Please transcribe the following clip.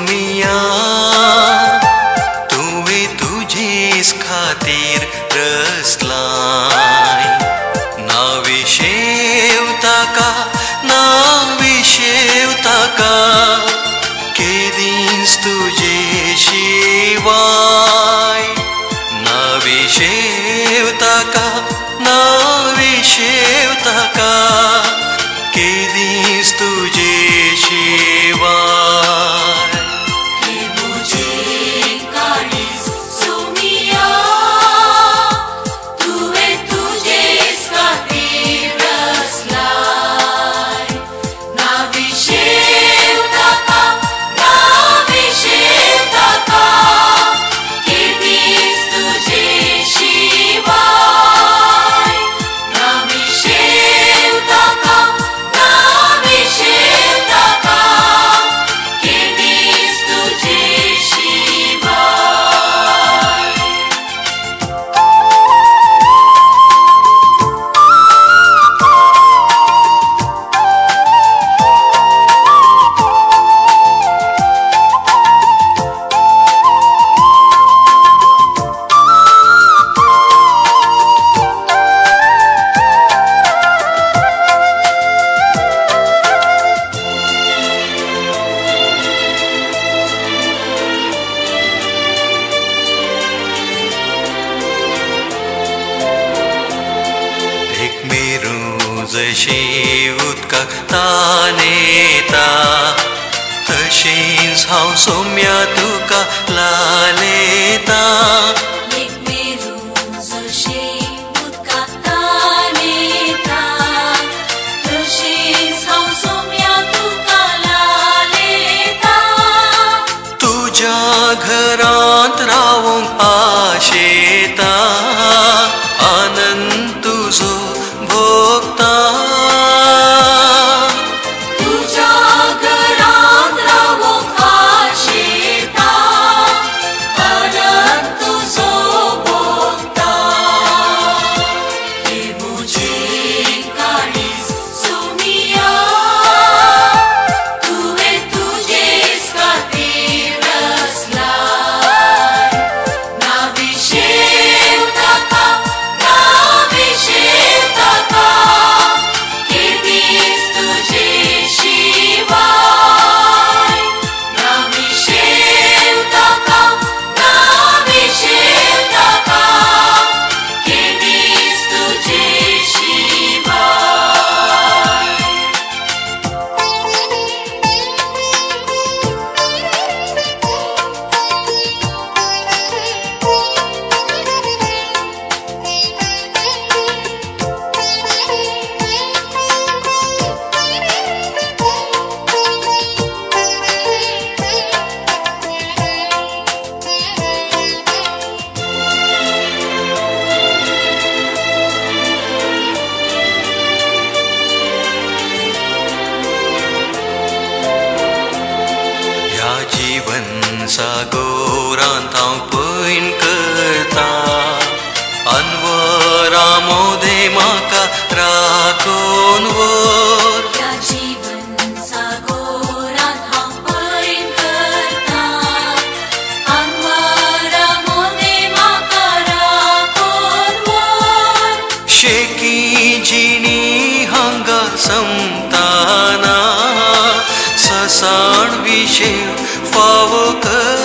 میاں تو بھی تجھے اس رس لائیں ناوی شیوتا کا، ناوی شیوتا کا۔ کہ دینس تشیوتکتا نیتا تشیز ہاؤ سومیہ تو کا سا گوران ہاں پیم کرتا انور مو دے مقرر شیکی جی ہنگ سمت سن بھی شیو پاؤ کر